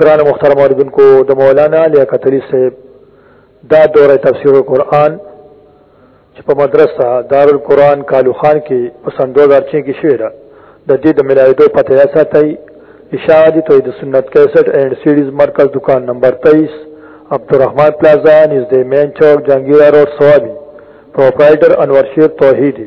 گران مختار موردن کو دا مولانا لیا قتلی سے دا دور تفسیر القرآن چې په مدرسه دارالقرآن کالو خان کې په سن 2006 کې شوې ده د دې د ملاویدو پته یا ساتئ اشاعه دي توحید سنت 61 اینڈ سیریز مرکز دکان نمبر 23 عبدالرحمن پلازا نزد مین چوک جنگیرہ روڈ سوابی پروپرائٹر انور شیر توحیدی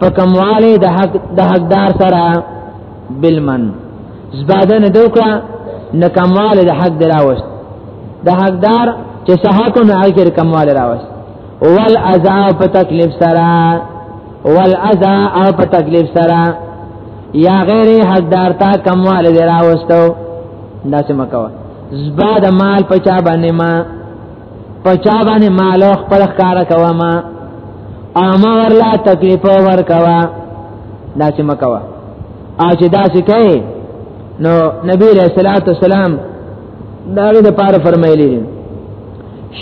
په کمواله د حق د حقدار سره بالمن زباده نه دوکړه نه کمواله د حق دراوست د حقدار چې صحاکو نه اخر کمواله راوست ول اذا په تکلیف سره ول اذا او په تکلیف سره یا غیر حقدار تا کمواله دراوستو دا څه مکوه زباده مال پچا باندې ما پچا باندې مالو خپل کار کوه ما اما ورلا تکلیف ور کوا دا چې مکوا او چې دا چې کوي نو نبی رسول الله والسلام دا د پاره فرمایلی دي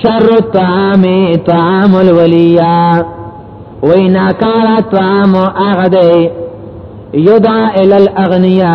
شر الطعام طعام الولیا وینا کار طعام اغده یدا ال الاغنیا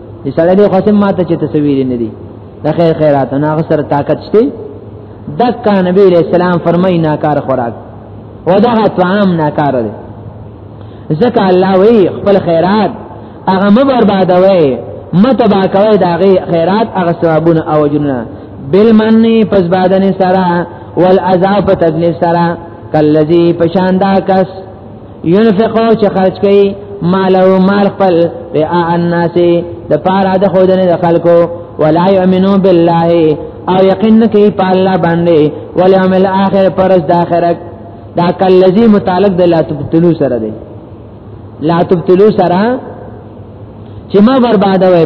دې سړی دې قسم ماته چې تصویر نه دی د خیر خیرات نه غسر طاقت شته دکا نبی علیہ السلام فرمای ناکار خوراک او دا طعام ناکار دی ځکه الله وی خپل خیرات هغه م بربادوي متبا کوي دا غي خیرات هغه ثوابونه او جنونه بالمنی پس بادن سرا والعذاب تدلیف سرا کلذی پشاندا کس ينفقو چې خرج کوي مال او مال خپل رعا الناس د پاره د خودنه د خلکو ولا يؤمنو بالله او یقین کوي په الله باندې وليوم الاخر پرز د اخرت دا کل لذي متعلق د لا تبتلو سره دی لا تبتلو سره چې ما برباد وای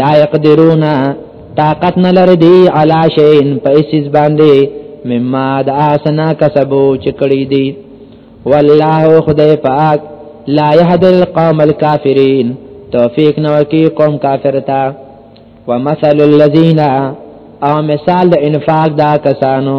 لا يقدرون طاقت نه لري دی علا شین په اساس باندې مما د اسنا کسبو چکړی دی والله خدای پاک لا يهد القوم الكافرين توفیق نو کی قوم کافر تا ومثل الذين او مثال د انفاق دا کسانو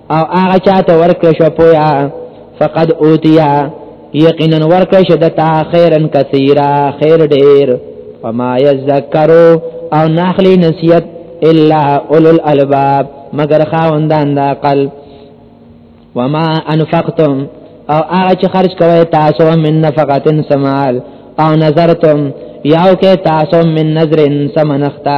او هغه چاته ورکړ شو پویا فقد اوتیا یقینا ورکړ شو دتا خیرن کثیره خیر ډیر فما یذکروا او ناخلی نصیحت الا اولو الالباب مگر خاوندان د عقل وما انفقتم او هغه چې خرج کوي تاسو من نفقتن سمال او نظرتم یاو کې تاسو من نظرن سمنختا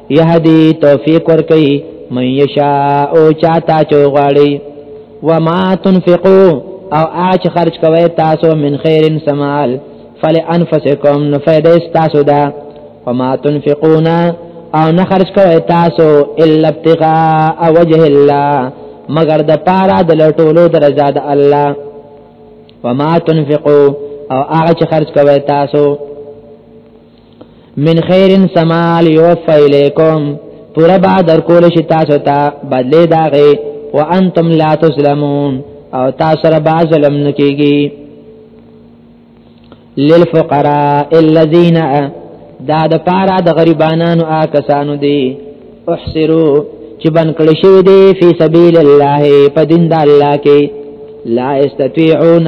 یهدی توفیق ور کوي من یشا او چاته چوي غواړي وما تنفقو او اچ خرج کوي تاسو من خیر سمال فلانفسکم نفیده تاسو دا وما تنفقون او نه خرج کوي تاسو الا ابتغاء وجه الله مگر د پاره د لټولو د رضا د الله وما تنفقو او هغه چې خرج کوي تاسو من خیر سمال یوفا الیکم پورا با در کول شي تاسو ته بدلې داغه وانتم لا تسلمون او تاسو را با ظلم نکېږي للفقراء الذين دا د پارا د غریبانانو آ کسانو دي احسرو چې بن کړی شوی دی فی سبیل الله په دین د الله کې لا استطيعون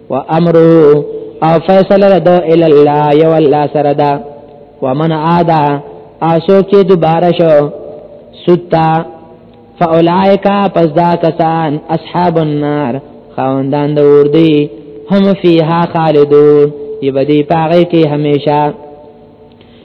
و امر او فیصله دو ال الله یو الله سره دا ومن عادا اسو چې دوباره شو ستا فاولائک پس دا کسان اصحاب النار خواندان د اور دی هم فیها خالدون یبدی پاغه کې همیشه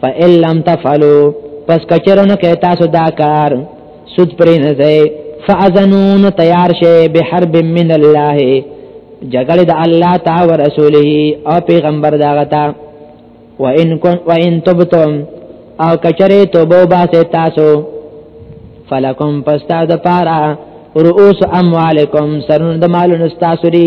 فإن لم تفعلوا پس کچرونو کې تاسو دا کار سود پرې نه ځای فاذنون تیار شي به حرب من الله جګړه د الله تعالی او رسوله او پیغمبر دا غتا وان کن وان تبتم او کچره توبه باسه تاسو فلکم پستا د پارا رؤوس اموالکم سرون د مالونو تاسو لري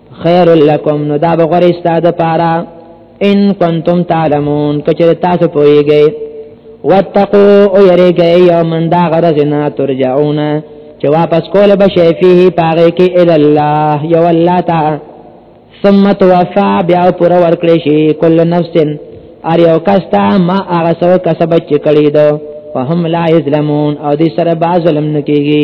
خیر لکم نو دا بغور استاد پارا ان کنتم تعلمون کچره تاسو پویږئ واتقو او یریږئ یومن دا غرزنا ترجعون چې واپس کول بشي فيه پاره کې ال الله یو الله تعالی ثم توفى بیا پر ورکړې شي کل نفس ار یو کستا ما هغه سو کسب چې کړی دو فهم لا یظلمون او دې سره با ظلم نکېږي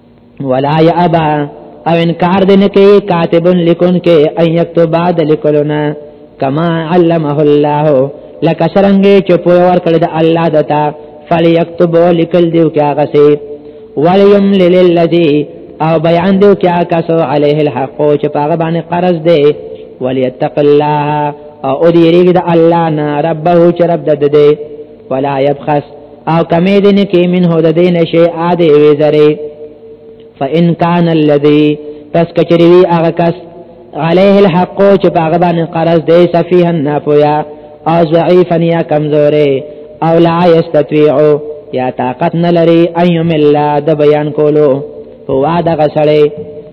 ولا يأبا او انکار دې نه کوي کاتب لیکون کې اي یكتب بعد لیکلونه کما علمه الله لکه څنګه چې په ور کړی د الله دتا فليكتب لیکل دیو کې هغه سي وليم للذي او بیان دیو کې هغه کسو عليه الحق چې هغه باندې قرض دی وليتق الله او دې ریګ د الله نه ربه چې رب د دې ولا يبخس او کمی دین کی من هو د دین شی عادی وی زری فان کان الذی پس کچری وی هغه کس علیه الحق چې په هغه باندې قرض دی سفیه نه پویا او ضعیفا یا کمزوره او لا یستطيع یا طاقت نه لري ايم الله د بیان کولو هو دا غسړی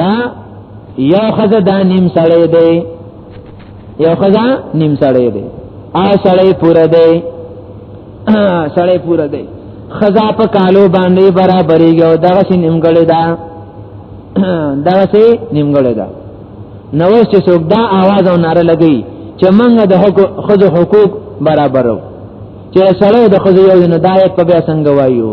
دا یو خزه دا نیم سړی دی یو خزه نیم سړی دی آ سړی پورا دی سړی پورا دی خزا په کالو باندې برابرېږي او دغه سي نیمګړې ده دغه سي نیمګړې ده نو چې څوک دا आवाज او ناره لګي چې موږ د خزو حقوق برابرو چې سړی د خزو یو نه دایې په بیا څنګه وایو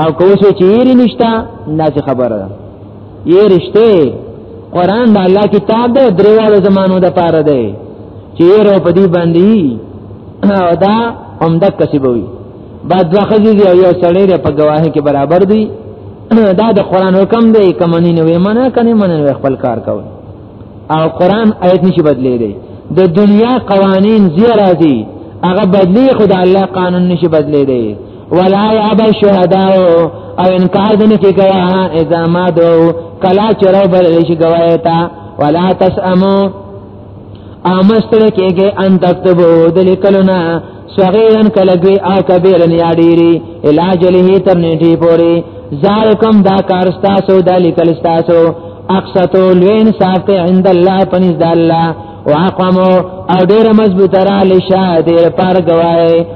او کوسو چې یې نشتا نه څه خبره ده یې رښته قران د الله کتاب دی دریوالو زمانو د پاره دی چې یې رو په دې باندې او دا همدا کسبوي بعد دوه خزي دی یو سړی دی په گواهی کې برابر دی دا د قران حکم دی کمنې نه وي منه کني منه خپل کار کوي او قران آیت نشي بدلی دی د دنیا قوانین زیرا دي هغه بدلی خدای الله قانون نشي بدلی دی ولا یاب الشهداء او انکار دنه کې گواهان اذا ما دو کلا چرو بل شي گواهه تا ولا تسمو امستر کېږي ان تكتبو د لیکلونه صغیرن کلګوی او کبیرن یا ډیری علاج له تر نیټی پوری ذالکم دا کار تاسو د لیکل تاسو اقصتو لوین صاحب عند الله پنځ د الله واقمو او ډیر مضبوطه را لشه دیر پر گواهه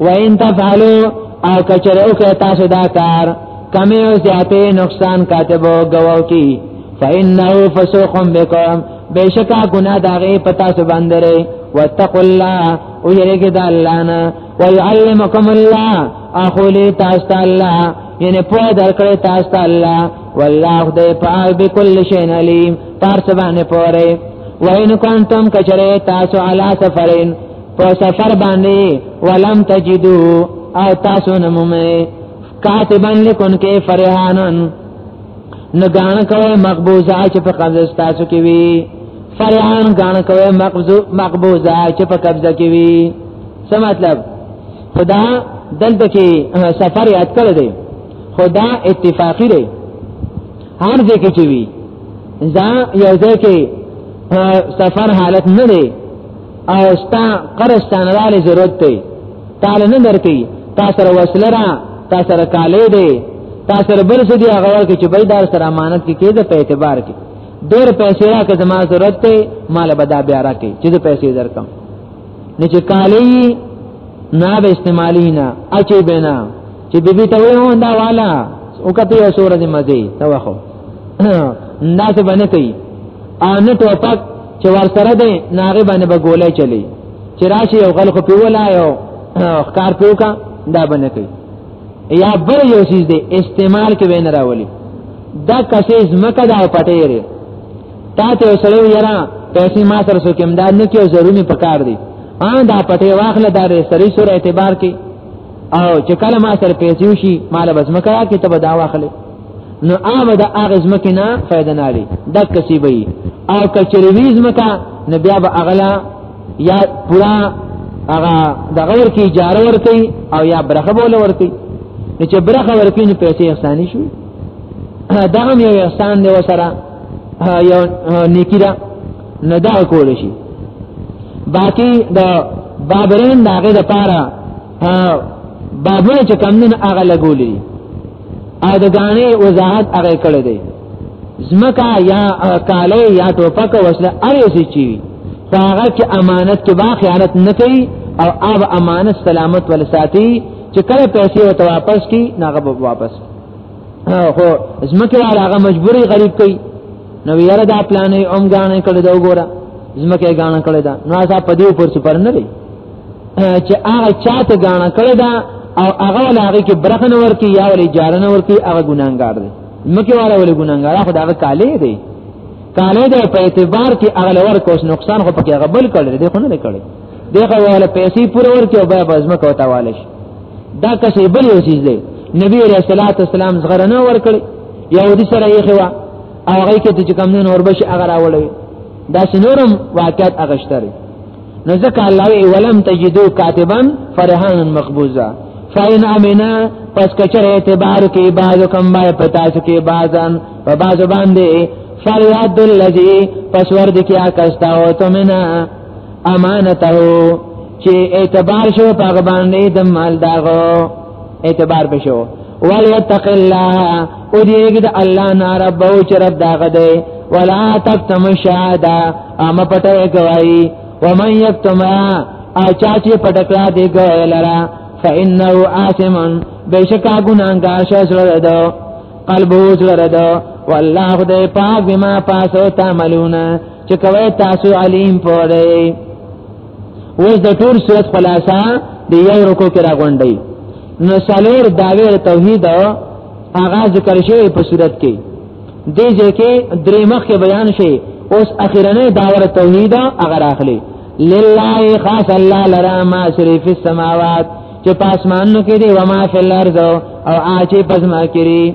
وان تفعلوا او کچره او که تاسو دا کار کمی او زیاته نقصان کاتبو گواو کی فإنه فسوق بكم بشکا گناہ داغه پتا سو باندې واتقوا الله او یریګ د الله نه ويعلمکم الله اخولی تاسو ته الله یعنی په درکړې تاسو ته الله والله دې پاک به کل شی علیم تاسو باندې پوره وین کنتم کچره تاسو علی سفرین په سفر باندې ولم تجدو او تاسو نه مومي کاتبن لکن کې فرحانن نګان کوي مقبوزه چې په قبضه تاسو کې وي فرحان ګان کوي مقبوزه مقبوزه چې په قبضه کې وي څه مطلب خدا دلته کې سفر یاد کړی دی خدا اتفاقی دی هر ځای کې چوي ځا یو ځای کې سفر حالت نه دی او ستا قرستان رالی ضرورت ته تعال نه درکې تا سره وسله را تا سره کالې دی تا سره بل څه دی هغه ورکې چې بيدار سره امانت کې کېده په اعتبار کې ډېر پیسې را که زما ضرورت ته مال بدا بیا را کې چې پیسې درکم نه چې کالې نه به استعمالي نه اچي بنا چې بیبي ته وې وندا والا او کته یو سورې مزه ته واخو نه څه باندې کوي ان ټوپک چې ور سره دی ناغه باندې به ګولې چلی چې راشي یو خلکو په ولا یو ښکار پیوکا دا باندې کوي یا بل یو چیز دی استعمال کې وین راولي دا کسې زمکه دا پټېره تا ته سره یرا پیسې ما سره سو کې امداد نه کیو ضروري پکار دی ان دا پټې واخله دا سری سره اعتبار کې او چې کله ما سره پیسې وشي مال بس مکرا کې ته به دا واخلې نو هغه د هغه زمکه نه فائدہ نه لري د کسي به او کچری وی زمکه نه بیا به اغلا یا پورا هغه د غور کې اجاره ورکي او یا برخه بوله ورکي نو چې برخه ورکي نو پیسې احسان شي دا هم یو احسان دی وسره یو نیکی ده نه دا کول شي باقی د بابرین داغه د پاره بابونه چې کم نه هغه لګولې او د غانې وضاحت هغه کړی دی زمکا یا کاله یا ټوپک وسله اړې سي چی هغه چې امانت کې با خیانت نه کوي او اب امانت سلامت ول ساتي چې کله پیسې وته واپس کی ناغه واپس هو زمکه هغه مجبوری غریب کوي نو یاره دا پلانې اوم غاڼه کړی دا وګوره زمکه غاڼه کړی دا نو تاسو په دې پر سپر نه وي چې هغه چاته غاڼه کړی دا او هغه لاغي کې برخنه ورکی یا ولې جارنه ورکی هغه ګناګار دی مکه والا ولې ګناګار خو دا کاله دی کاله دی په اعتبار کې هغه لور کوس نقصان خو پکې هغه بل کړی دی خو نه کړی دی خو والا پیسې پوره ورکی او بیا بزمه کوتا والش دا کسې بل یو چیز دی نبی رسول الله صلی الله علیه وسلم زغره نه ور کړی يهودي سره یې خوا او هغه کې چې کوم نه اور بشي هغه راولوي دا سنورم واقعات اغشتري نو ځکه الله وی ولم تجدو کاتبا فرحان مقبوزا فاین امنا پس کچر اعتبار کی بعضو کم بای پتاسو کی بعضن و بعضو باندی فریاد اللذی پس ورد کیا کستاو تمنا امانتو چی اعتبار شو پاغ باندی دمال داغو اعتبار بشو وليتق الله او دیږي د الله نه رب او چې رب داغه دی ولا تکتم شهاده ام پټه کوي ومن یکتم اچا چې پټکړه دی ګوي لرا فانه آثم بشکا ګناګار شه سره ده قلبو سره ده والله خدای پاک بما پاسو تعملون چې کوي تاسو علیم پوره اوس د ټول صورت خلاصہ دی یو رکو کې راغونډي نو سالور داوی توحید هغه ذکر شوی په صورت کې دې ځکه درې مخ کې بیان شي اوس اخیرنه داور توحید هغه راخلی لله خاص الله لرا ما سری فی السماوات چې پاسمانو کې دی و ما فی الارض او آچې پزما کړي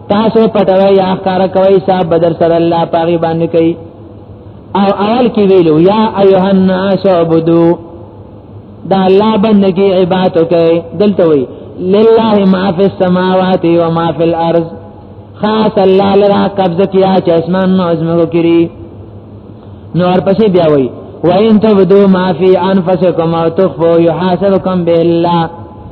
تاسو پټوي یا ښکارا کوي صاحب بدر سره الله پاغي باندې کوي او اول کې ویلو یا ایها الناس عبدو دا الله بندگی عبادت کوي دلته وی لله ما فی السماوات و ما فی الارض خاص الله لرا قبضه کیا چې اسمان نو ازمو کړی نو ورپسې بیا وی وَإِن تَبْدُوا مَا فِي أَنفُسِكُمْ أَوْ تُخْفُوهُ يُحَاسِبْكُم بِهِ اللَّهُ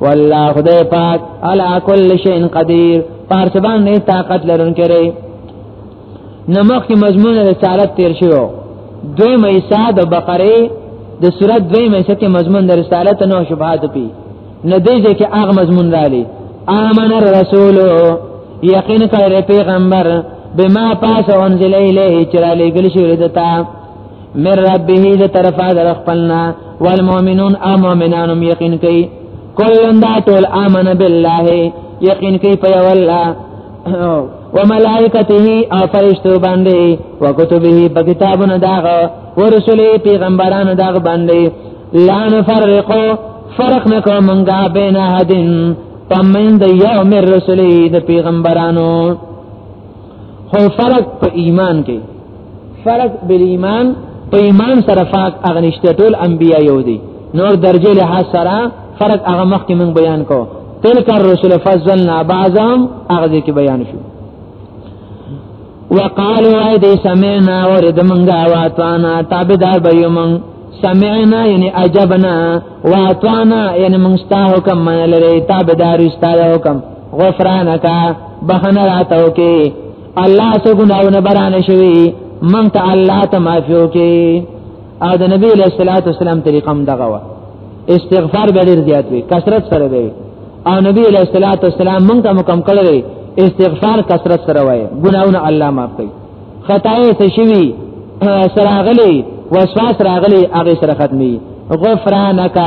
والله خدای پاک علا کل شیء قدیر پارسبان نه طاقت لرونکي ری نمخ کی مضمون رسالت تیر شو دوی مېسا د بقره د سورۃ دوی مېسا کې مضمون د رسالت نو شبهات پی نه دی چې هغه مضمون رالی امن الرسول یقین کړه پیغمبر بما پاس انزل الیه چې را لګل شوی دتا من ربه ذ طرفا در خپلنا والمؤمنون امؤمنانم یقین کوي کلن دا ټول امن بالله یقین کوي په الله وملائکته او فرشتو باندې وکتبه په کتابونو داغه ورسولې پیغمبرانو داغه باندې لا نفرقو فرق نکو منګه بین احدن پمن د یو مر رسولې د پیغمبرانو هو فرق په ایمان کې فرق بل ایمان په ایمان سره فرق اغنشته ټول انبیا یو دي نور درجه له سره فرق هغه مخ کې من بیان کو تلک الرسل فضلنا بعضهم هغه کې بیان شو وقالو اي دي سمعنا ورد منغا واتوانا تابدار بيومن سمعنا يعني عجبنا واتوانا يعني منستا حکم من لري تابدار استا حکم غفرانک بخنه راتاو کې الله سو ګناونه برانه شوی مونږ ته الله ته معافیو کې او د نبی له صلوات والسلام طریقه هم دغه وا استغفار به ډیر زیات وي کثرت سره وي او نبی له صلوات والسلام مونږ ته مکم کړی استغفار کثرت سره وای ګناونه الله معاف کوي خطای ته شوی سراغلی وسواس راغلی هغه سره ختمي غفرانک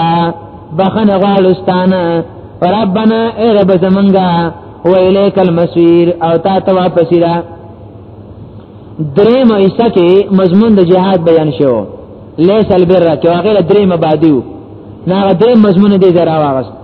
بخنه غالستانه ربنا ای رب زمنګا و الیک المسیر او تا ته واپس را درې مېسه کې مضمون د جهاد بیان شو لیس البر کې هغه درې مبادیو نه درې مضمون دې زرا واغست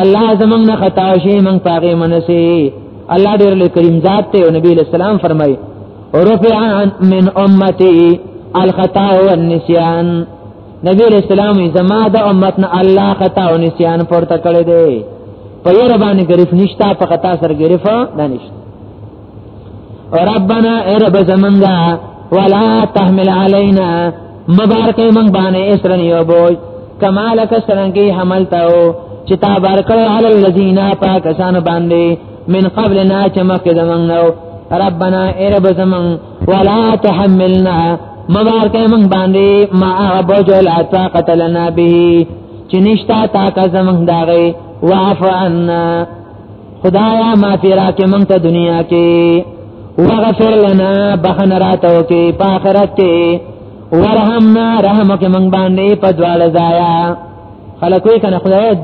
الله زمنګ نه خطا شي من پاګه منسي الله ډېر له کریم ذات ته نبی له سلام فرمایي رفع من امتي الخطا والنسيان نبی له سلام زما د امت نه الله خطا او نسيان پورته کړی دی په یره باندې گرفت نشتا په خطا سره گرفت نه نشتا ربنا ارب زمنگا ولا تحمل علينا مبارک من باندې اسرن یو بوج کمال کسرن کی حمل تاو چې تا بارکل علی الذین پاکسان باندې من قبل نا چې مخکې زمنګ نو ربنا ارب زمن ولا تحملنا مبارک من باندې ما بوج لا طاقت لنا به چې نشتا طاقت زمنګ داغه واعف عنا خدایا ما پیرا کې مونږ ته دنیا کې وغفر لنا بخن راتو کې په آخرت کې ورحمنا رحم کې مونږ باندې په دواله ځایا خلک وی کنه خدای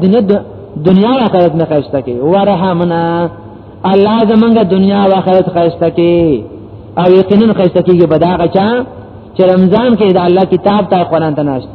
دنیا او آخرت نه خسته کې ورحمنا الله زمونږ دنیا او آخرت خسته کې او یقینا خسته کېږي بداغه چا چې رمضان کې د الله کتاب ته قرآن ته ناشته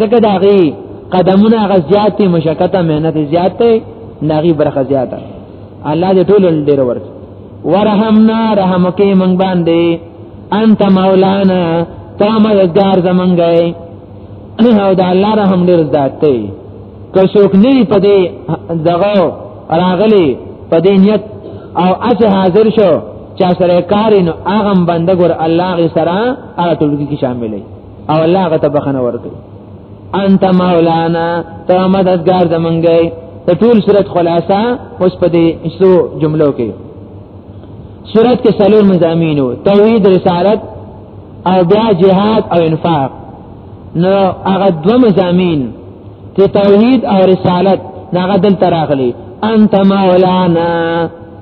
ځکه دا غي قدمونه غ زیات مشقته مهنت زیات دی ناغي برخه زیاته الله دې ټول ډیر ورک ورحمنا رحم کې مونږ باندې انت مولانا ته مددگار زمونږه او دا الله رحم ډیر ذات دی که څوک نه په دې دغه راغلي په دې نیت او اته حاضر شو چا سره کار نو هغه بنده ګور الله غي سره هغه ټولګي کې شامل وي او الله هغه ته بخنه ورکړي انت مولانا ته مددگار زمونږی ته ټول صورت خلاصہ اوس په دې څو جملو کې صورت کې سلور مزامینو توحید رسالت او بیا جهاد او انفاق نو هغه دو مزامین ته توحید او رسالت هغه دلته راغلي انت مولانا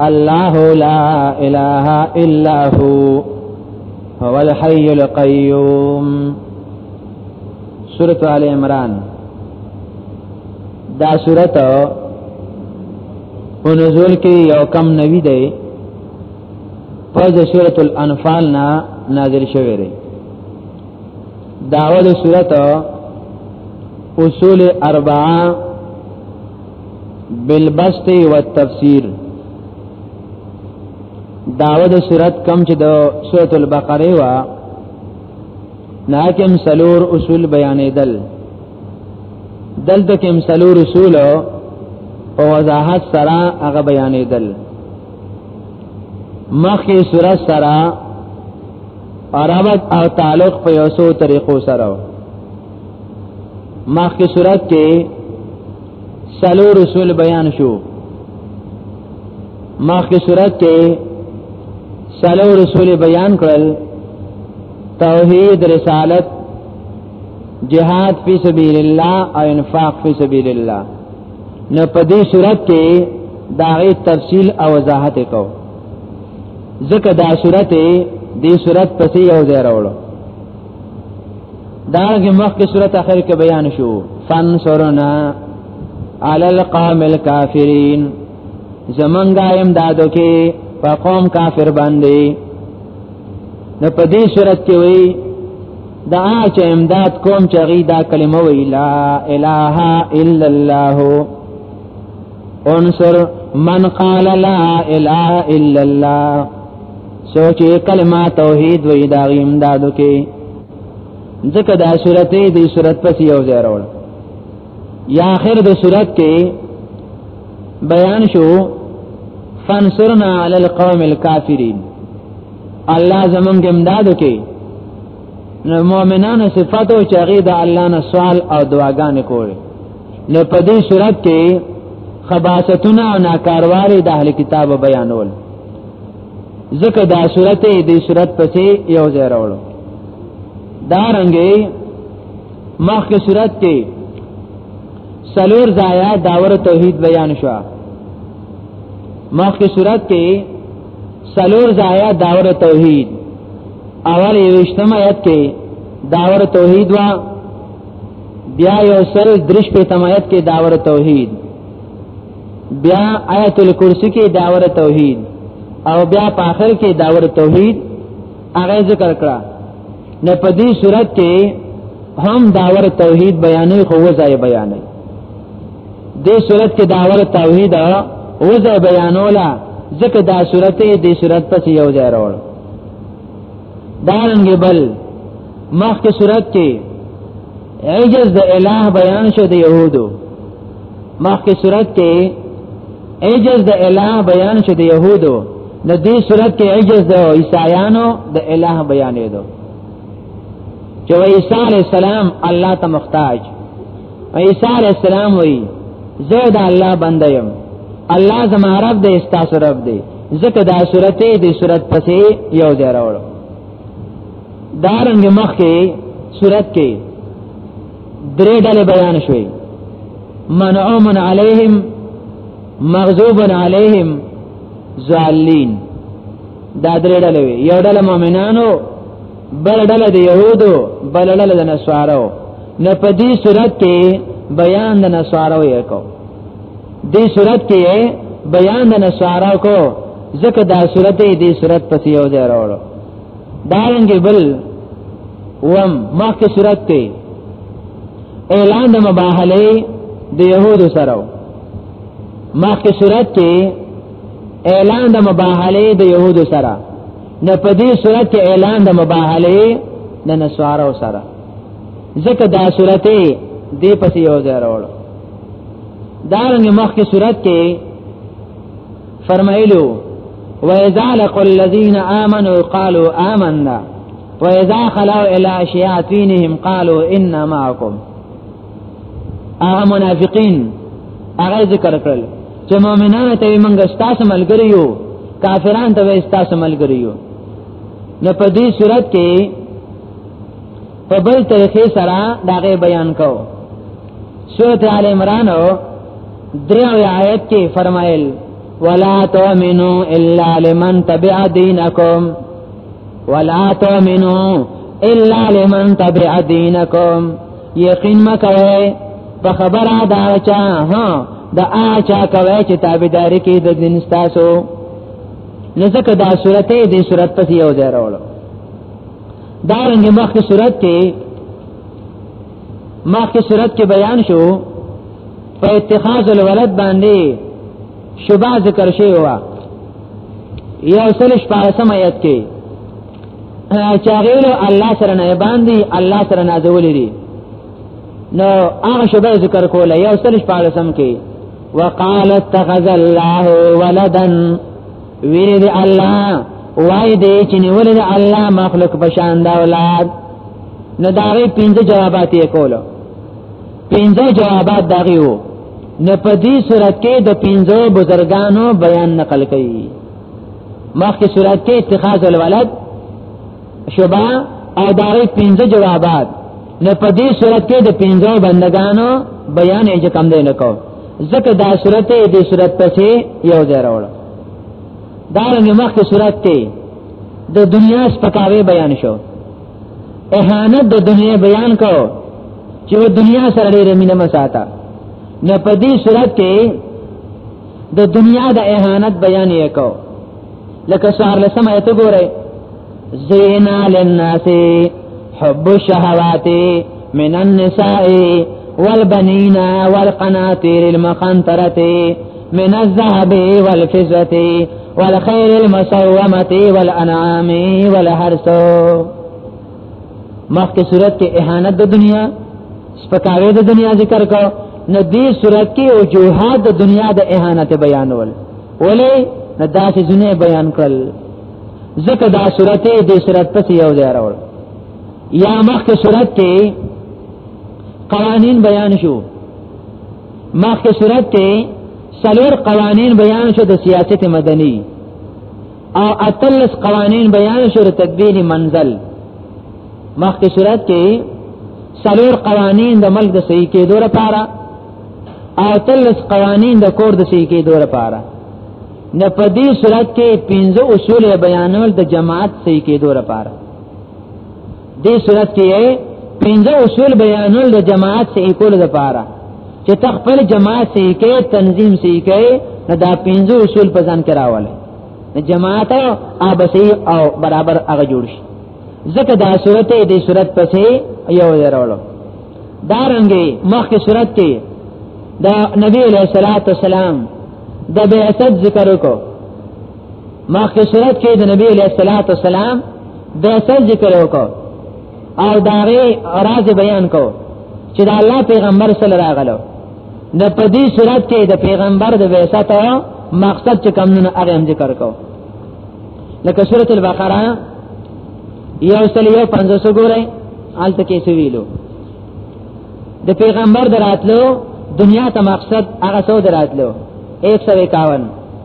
الله لا اله الا هو هو الحي القيوم سورۃ آل عمران دا سورۃ په نزول کې یو کم نوی دی په سورۃ الانفال نا نازل شوی دی داول سورۃ اصول اربعه بالبست و تفسیر داود سورت کم چې د سورۃ البقره وا ناکم سلور اصول بیانې دل دلته کوم سلور اصول او وضاحت سره هغه بیانې دل مخکې سورۃ سره عربت او تعلق په یوسو طریقو سره مخکې صورت کې سلو رسول بیان شو مخکې صورت کې سلو رسول بیان کړل توحید رسالت جهاد فی سبیل الله او انفاق فی سبیل الله نو په دې صورت کې داغه تفصیل او وضاحت کو ځکه دا صورت دې صورت پسې یو ځای راوړو دارنګه مخکې صورت اخر کې بیان شو فانصرنا علی القوم الکافرین زمونږه امدادو کې په قوم کافر باندې نو په دې صورت کې وی دا چې امداد کوم چې غي دا کلمه وی لا اله الا الله انصر من قال لا اله الا الله سوچې کلمه توحید وې دا امدادو کې ځکه دا سورته دې سورته پس یو ځای راول یا اخر د سورته کې بیان شو فانصرنا علی القوم الکافرین الله زمونږ امدادو کې نو مؤمنانو صفاتو چې هغه د الله نه سوال او دعاګانې کولې نو په دې صورت کې خباستونه او ناکاروالي د اهل کتاب بیانول ځکه دا صورت دې صورت پسې یو ځای راوړو دا رنګي مخکې صورت کې سلور ځایا داور توحید بیان شو مخکې صورت کې سلور ځایا داور توحید اول یوشتم آیت کې داور توحید وا بیا یو سل درش په تمایت کې داور توحید بیا آیت الکرسی کې داور توحید او بیا په آخر کې داور توحید هغه ذکر کړه نه په دې صورت کې هم داور توحید بیانې خو وځای بیانې دې صورت کې داور توحید وځای بیانولا ځکه دا صورت دې صورت پس یو ځای راوړ دارنګ بل مخکې صورت کې عجز د الٰه بیان شو د يهودو مخکې صورت کې عجز د الہ بیان شو د يهودو د دې صورت کې عجز د عیسایانو د الہ بیانې دو چې عیسی علی السلام الله ته محتاج عیسی علی السلام وی زه د الله بنده یم الله زما رب دې استاسو رب دې ځکه دا صورت دې صورت پسې یو ځای راوړو دارنګ مخ کې صورت کې درې ډلې بیان شوې منعوم علیهم مغضوب علیهم ظالین دا درې ډلې وي یو ډله مؤمنانو بل ډله د يهودو بل ډله د نصارو نه په دې صورت کې بیان د نصارو یې کو دې صورت کې بیان د نصارو کو ځکه دا صورت دې صورت پسې یو ځای راوړو دارنګ بل وم مخکې صورت ته اعلان د مباهله د يهودو سره مخکې صورت ته اعلان د مباهله د يهودو سره نه په دې صورت کې اعلان د مباهله د نسوارو سره ځکه دا صورت دې پسې یو ځای راوړ دا رنګ مخکې صورت کې فرمایلو وَإِذَا لَقُوا الَّذِينَ آمَنُوا قَالُوا آمَنَّا وَإِذَا خَلَوْا إِلَى شَيَاطِينِهِمْ قَالُوا إِنَّا مَعَكُمْ هغه منافقین هغه ذکر کړل چې مؤمنانو ته موږ ستاسو ملګری یو کافرانو ته ستاسو ملګری یو نو په دې صورت کې په بل طریقې سره داغه بیان کو سورۃ آل عمران درې آیت کې فرمایل ولا تؤمنو الا لمن تبع دینکم ولا تؤمنو الا لمن تبع دینکم یقین مکوئے په خبره دا چا ها دا اچا کوي چې تابعداري کې د دین تاسو نو ځکه دا سورته دې سورته پس یو ځای راوړو دا رنګ مخکې سورته کې مخکې سورته کې بیان شو په اتخاذ الولد باندې شبا ذکر شوی و یو سل شپارسم آیت کې چاغیلو الله سره نه باندې الله سره نازولې دي نو هغه شبه ذکر کوله یو سل شپارسم کې وقال اتخذ الله ولدا ویرد الله وای دې چې نیولې د الله مخلوق بشان د اولاد نو دا غي پنځه جوابات یې کولو پنځه جوابات داغي وو نه په دې صورت کې د پنځو بزرګانو بیان نقل کړي مخکې صورت کې اتخاذ الولد شوبا او داغي پنځه جوابات نه په دې صورت کې د پنځو بندگانو بیان یې کم دی نه کو ځکه دا صورت دې صورت پسې یو ځای راوړ دا رنګ مخکې صورت کې د دنیا سپکاوي بیان شو اهانت د دنیا بیان کو چې و دنیا سره ډېر مینه مساته نه په دې صورت کې د دنیا د اهانت بیان یې کو لکه سهار لسم ایت ګوره زینا للناس حب الشهوات من النساء والبنين والقناطير المقنطرة من الذهب والفزة والخير المسومه والانعام والحرث مخکې صورت کې اهانت د دنیا سپکاوی د دنیا ذکر کو نو دې صورت کې او جهاد د دنیا د اهانت بیانول ولې نو دا چې جنې بیان کړل ځکه دا صورت دې صورت پسې یو ځای راول یا مخکې صورت کې قوانین بیان شو مخکې صورت کې سلور قوانین بیان شو د سیاست مدنی او اتلس قوانین بیان شو د تدبیر منزل مخکې صورت کې سلور قوانین د ملک د صحیح کېدو لپاره او اتلس قوانین د کور د صحیح کېدو لپاره نه په دې صورت کې پنځه اصول بیانول د جماعت صحیح کېدو لپاره دې صورت کې پنځه اصول بیانول د جماعت سې کول د پاره چې تخپل جماعت سې کې تنظیم سې کې نو دا پنځه اصول په ځان کې راول د جماعت او بسې او برابر هغه جوړ شي ځکه دا صورت دې صورت پسې یو ځای راولو دا رنګي مخکې صورت کې دا نبی علیہ الصلوۃ والسلام د بیعت ذکر وکړو ما کې صورت کې د نبی علیہ الصلوۃ والسلام د اصل ذکر وکاو او داغه راز بیان کو چې د الله پیغمبر صلی الله علیه وسلم د پدی صورت کې د پیغمبر د ویسات مقصد چې کوم نه هغه هم ذکر کو لکه سورۃ البقره یو سل یو پنځوس ګورئ آلته کې څه ویلو د پیغمبر دراتلو دنیا ته مقصد هغه څو دراتلو 151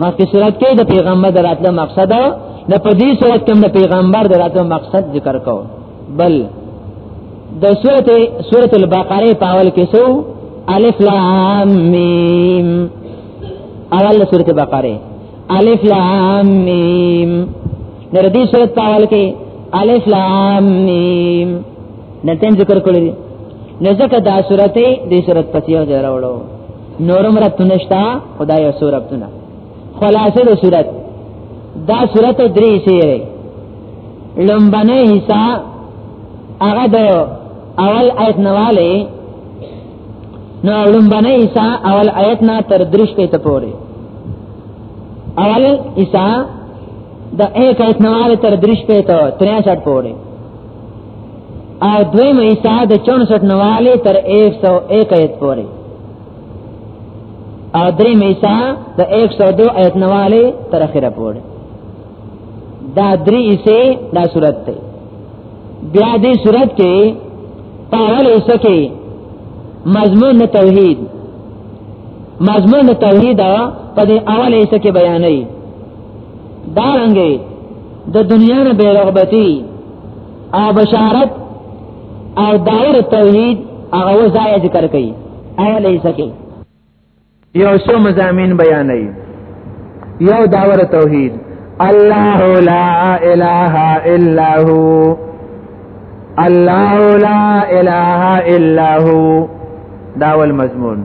ما په صورت کې د پیغمبر دراتله مقصد نه په دې صورت کې د پیغمبر دراتله مقصد ذکر کو بل د سورته سورته البقره په اول کې سو الف لام میم اول سورته بقره الف لام میم نو دې سورته په اول کې الف لام میم نن ذکر کړی نو ځکه دا سورته دې سورته پسې راوړو نورم ربطونه شتا خدای او سور ربطونه خلاصه د صورت دا صورت درې سیره لمبنه حصہ هغه د اول آیت نواله نو لمبنه حصہ اول آیت نه تر درشته ته پوره اول حصہ د 1 آیت نواله تر درشته ته 63 پوره او دوی مې حصہ د 64 نواله تر 101 پورې او درې مې حصہ د 102 ایت نواله تر اخره پورې دا درې حصے دا صورت ته بیا دې صورت کې پاول حصہ کې مضمون توحید مضمون توحید په دې اول حصہ کې بیانې دارنګي د دنیا نه بے رغبتی او بشارت او دایر توحید هغه وځای ذکر کړي اول یې سکه یو څو مزامین بیانوي یو داور توحید الله لا اله الا هو الله لا اله الا هو داول مضمون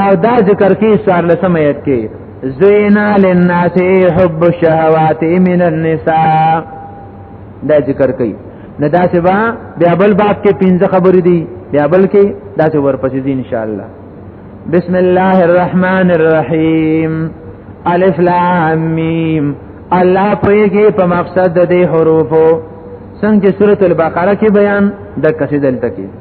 او دا ذکر کې سوار لسم آیت کې زینا للناس حب الشهوات من النساء دا ذکر کوي نه دا چې با بیا بل باب کې پنځه خبرې دي بیا بل کې دا چې ورپسې دي ان شاء الله بسم الله الرحمن الرحیم الف لام میم الله پوهیږي په مقصد د دې حروفو څنګه سورۃ البقره کې بیان د قصیدل تکي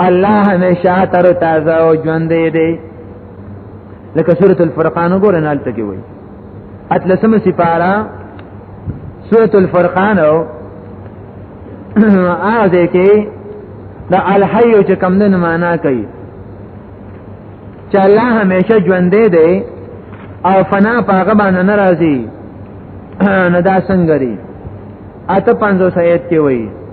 الله همیشه تر تازه او ژوند دی لکه سورۃ الفرقان وګورئ نه الته کې وایي اتلسمه سپاره سورۃ الفرقان او هغه دې کې د الحی چې کم نه معنا کوي چې الله همیشه ژوند دی او فنا پاغه باندې ناراضي نه دا څنګه دی اته 500 آیت کې وایي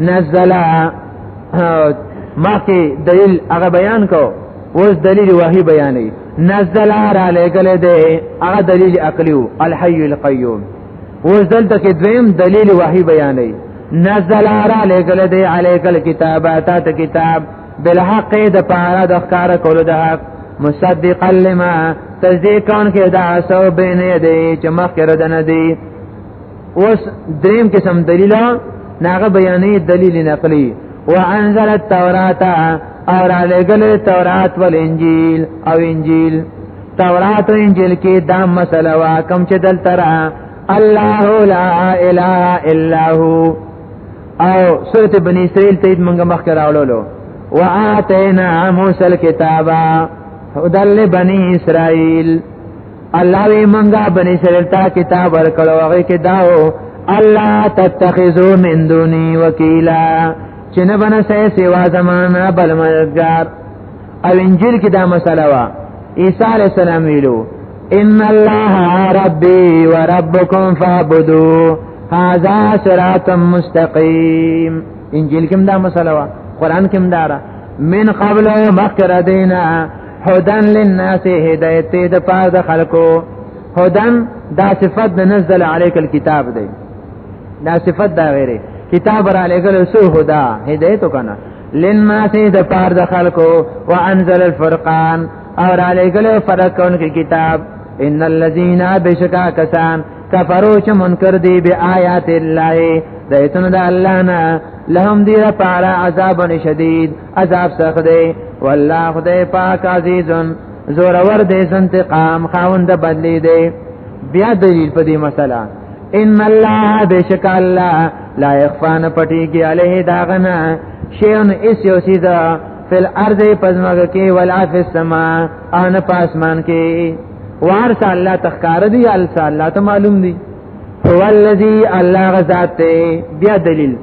نزل مخکې دلیل هغه بیان کو اوس دلیل وحی بیانې نزل را لګل دی هغه دلیل عقلی او الحی القیوم اوس دلته کې دویم دلیل وحی بیانې نزل را لګل دی علیکل کتابه تا ته کتاب بالحق د پاره د ښکار کولو د حق مصدقا لما تصدیق کون کې دا سو بینه دی چې مخکره د ندی اوس دریم قسم دلیل ناغه بیانې دلیل نقلی وانزل التوراۃ اور علیګل تورات ول انجیل او انجیل تورات او انجیل کې دا مسله وا کم چې دل ترا الله لا اله الا هو او سورته بنی اسرائیل ته موږ مخکې راولولو واتینا موسی الكتاب هدل بنی اسرائیل الله وی منګه بنی اسرائیل ته کتاب ورکړو هغه کې داو الله تتخذو من دونی وکیلا چې نه بنه سه سیوا زمانہ بل مددگار او انجیل کې دا مسله وا عیسی علی السلام ویلو ان الله ربي وربكم فاعبدوا هذا صراط مستقيم انجیل کې دا مسله وا قران کې دا من قبل مخکره دینا هدن للناس هدایت د پاره د خلکو هدن دا صفت د نزل علیک الكتاب دی دا صفت دا غیره کتاب را لګل سو هدا هدایت کنه للناس د پاره د خلکو وانزل الفرقان او را لګل فرق کون کې کتاب ان الذين بشکا کسان کفرو چې منکر دي به آیات الله د ایتن د الله نه لهم دی لپاره عذاب شدید عذاب سخت دی والله خدای پاک عزیزن زور ور دې انتقام خاوند بدلی دی بیا دلیل په دې مسله ان الله بشک الله لا يخفان پټيږي عليه داغنا شيون اس یو سیدا فل ارض پزماګه کې ولا فی السما ان پاسمان کې وارث الله تخکار دی الله ته معلوم دی هو الذی الله غزاد ته بیا دلیل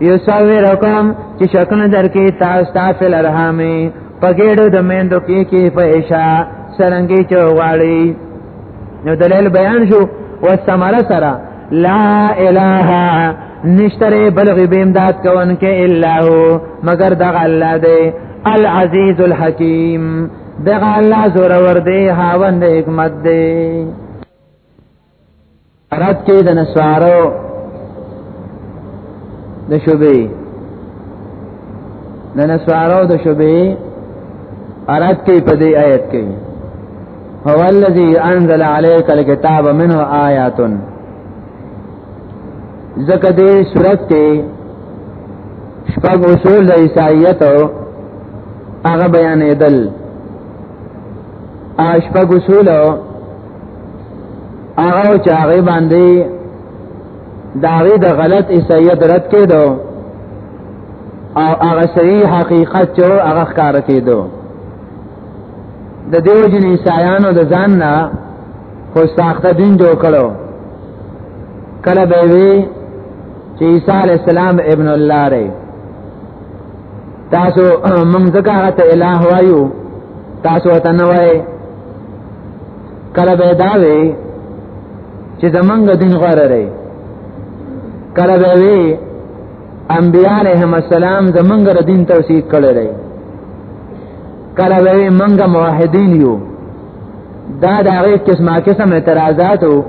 یصورکم چې شکن درکې تاسو تاسو فل ارحامې پګېړو د مېندو کې کې په ایشا سرنګي چوغاړي نو دلیل بیان شو والثمره سره لا اله نشتره بل غیب امداد کون کې الا هو مگر دغه الله دی العزیز الحکیم دغه الله زور ور دی هاوند حکمت دی رات کې د نسوارو د شوبې د نسوارو د شوبې ارات کې په دې آیت کې هو الذي انزل عليك الكتاب منه آيات زکه دې صورت کې شپږ اصول د عیسایت هغه بیانې دل اشپږ اصول هغه چې هغه باندې داغه د غلط عیسایت رد کېدو او هغه صحیح حقیقت چې هغه ښکار کېدو د دیو جن عیسایانو د ځان نه خو ساخته دین جوړ کړو کله به وی چې عیسی علی السلام ابن الله ری تاسو موږ ځکه هغه ته الہ وایو تاسو ته نه وایي کله به دا وی چې زمونږ دین غوړه رہی کله به وی انبیاء علیهم السلام زمونږ د دین توثیق کړی رہی کله به وی مونږ موحدین یو دا د هغه قسمه قسم اعتراضات وو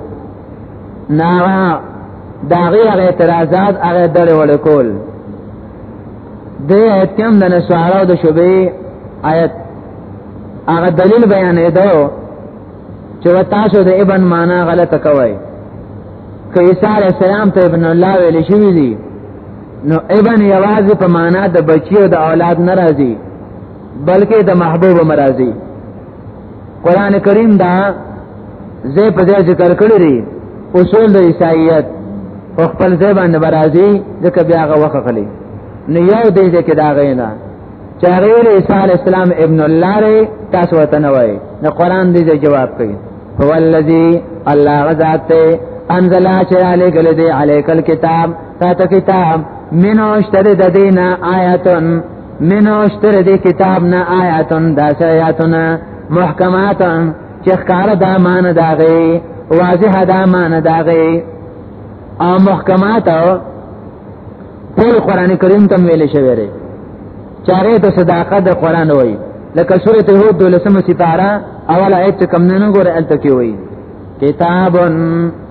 نه دا غیر اعتراضات هغه ډول ولکول د اتم د نسوارو د شوبې آیت هغه دلیل بیان دی چې تاسو د ابن معنا غلطه کوی که عیسی علی السلام ته ابن الله ویل شوی دی نو ابن یوازې په معنا د بچی او د اولاد ناراضي بلکې د محبوب مرضی قران کریم دا زه په دې ذکر کړی دی اصول د عیسایت او خپل ځای باندې برازي ځکه بیا هغه وخت خلی نو یو دې ځکه دا غینا چاغیر عیسی علی السلام ابن الله ری تاسو ته نه وای نو قران دې جواب کوي هو الذی الله غذات انزل چې علی کل دې علی کل کتاب تا ته کتاب منو اشتری د دینه آیاتن من اشتر دی کتاب نه آیاتن دا آیاتن محکماتن چې ښکار دا مان داغي واضح دا مان داغي او محکمات ټول قران کریم تم ویل شوی دی چاره ته صداقت د قران وای لکه سوره هود دولسمه سپاره اول آیت کم نه ګوره الته کې وای کتابن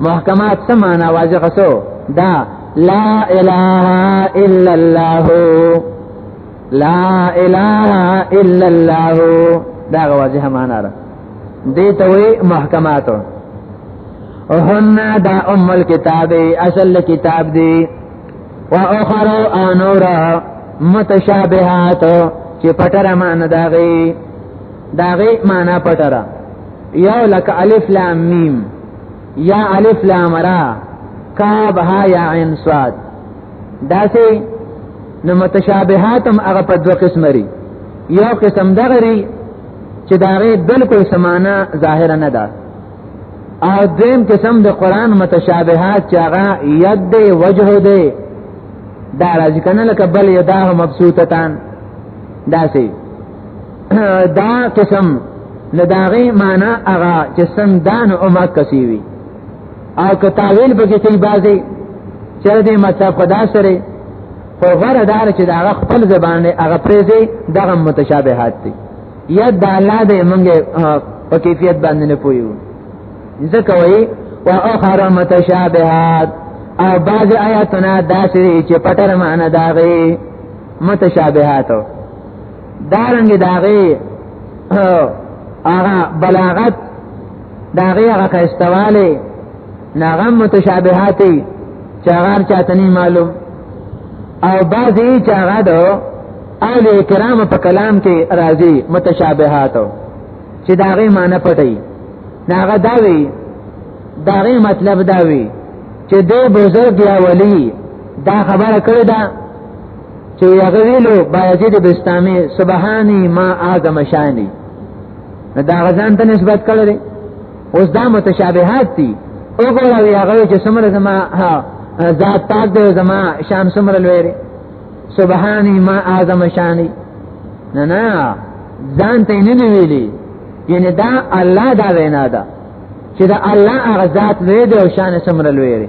محکمات سمانا واجه خسو دا لا اله الا الله لا اله الا الله دا واجه معنا را دې ته وي محکمات وهن دا ام الكتاب اصل کتاب دی واخر انور متشابهات چې پټره معنا داغي داغي معنا پټره یا لک الف لام میم یا الف لام را کاب ها یا عین صاد دا سه نو متشابهات هم هغه په دوه قسم لري یو قسم دغه لري چې دا غي بالکل سمانه ظاهر نه ده او دیم قسم د قران متشابهات چې هغه ید دی وجه دی دا راځي کنه لکه بل یداه مبسوطتان داسې دا قسم نه داغه معنا هغه چې سم دان او مکسی وي او که تاویل به کې بازي چر دې مطلب خدا سره خو غره دار چې دا خپل زبان نه هغه پریزي دغه متشابهات دي یا د الله دې مونږه په کیفیت باندې نه پویو ځکه وایي واخر متشابهات او بعض آیاتونه داسې چې پټر معنی داغي متشابهاتو دارنګ داغه هغه بلاغت داغه هغه استواله ناغه متشابهاتي چاغار چاته نه معلوم او بعضی چاغه دو اهل کرام په کلام کې راځي متشابهاتو چې داغه معنی پټي ناغه داوي داغه مطلب داوي چې دو بزرگ یا ولی دا خبره کړی ده چې هغه ویلو بایزید بستامي سبحانی ما اعظم شانی دا غزان ته نسبت کړل اوس دا متشابهات دي وګورئ هغه چې سمره زما ذات پاک دی زما شان سمره لوی سبحانی ما اعظم شانی نه نه ځان ته نه ویلي یعنی دا الله دا وینا ده چې دا الله هغه ذات لوی دی او شان سمره لوی دی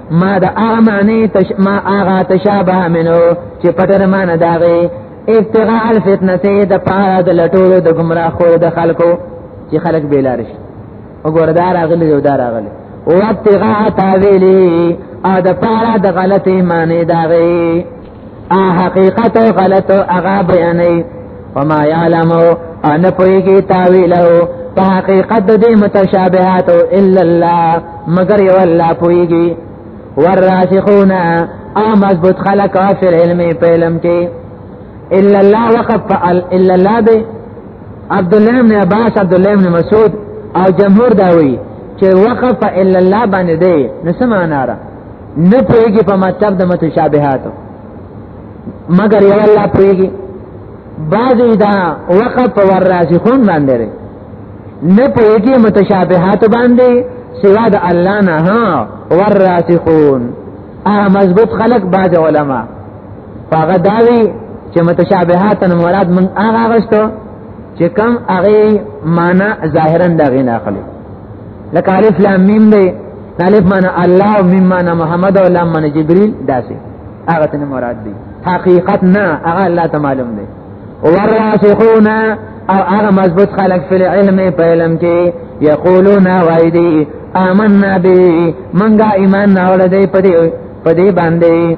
ما دا آمانی تش ما آغا تشابه منو چې پټر مان داغي ابتغاء الفتنه ته د پاره د لټولو د گمراه خور د خلکو چې خلک بیلارش وګوره دا راغلی یو دا راغلی او ابتغاء تاویلی او د پاره د غلطی معنی داغي حقیقت او غلط هغه بیانې وما يعلمو ان پويږي تاویلو په حقیقت د دې متشابهات الا الله مگر یو الله پويږي والراسخون او مضبوط خلق او فی العلم په علم کې الا الله وقف الا الله به عبد الله بن عباس عبد الله بن مسعود او جمهور دا وی چې وقف الا الله باندې دی نو سمانه نه پوهیږي په مطلب د متشابهات مگر یو الله پوهیږي بعضی دا وقف په وراسخون باندې لري نه پوهیږي متشابهات باندې سوا د الله نه ها وراسخون ا مضبوط خلق بعض علما هغه داوی چې متشابهات نه مراد من هغه غشتو چې کم هغه معنا ظاهرا دا غینه خلک لکه الف لام میم دی الف معنا الله او میم معنا محمد او لام معنا جبريل داسې هغه ته مراد دی حقیقت نه هغه الله ته معلوم دی وراسخون او هغه مضبوط خلق فی العلم په علم کې یقولون وایدی آمنا به منګه ایمان نه ولدی په دې په دې باندې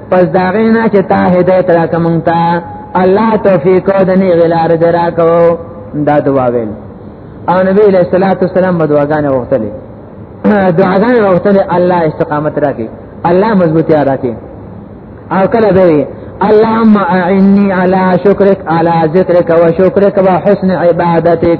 پس دا غینا چې تا هدایت را کومتا الله توفیق او د نیغ لار درا کو دا دعا ویل او نبی علیہ الصلوۃ والسلام دعاګانې وغوښتلې دعاګانې وغوښتلې الله استقامت راکړي الله مضبوطی راکړي او کله به اللهم اعني على شكرك على ذكرك وشكرك وحسن عبادتك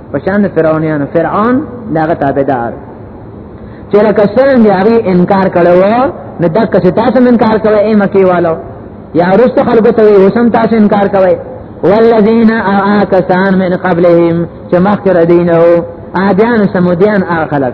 پشان فرعونانو فرعون داغه تابعدار چې لکه څنګه هغه انکار کړو نو دا که تاسو انکار کوئ اے مکی والو یا رست خلکو ته یو سم تاسو انکار کوئ والذین آکسان من قبلهم چې مخکره دینو عادیان سمودیان اخلق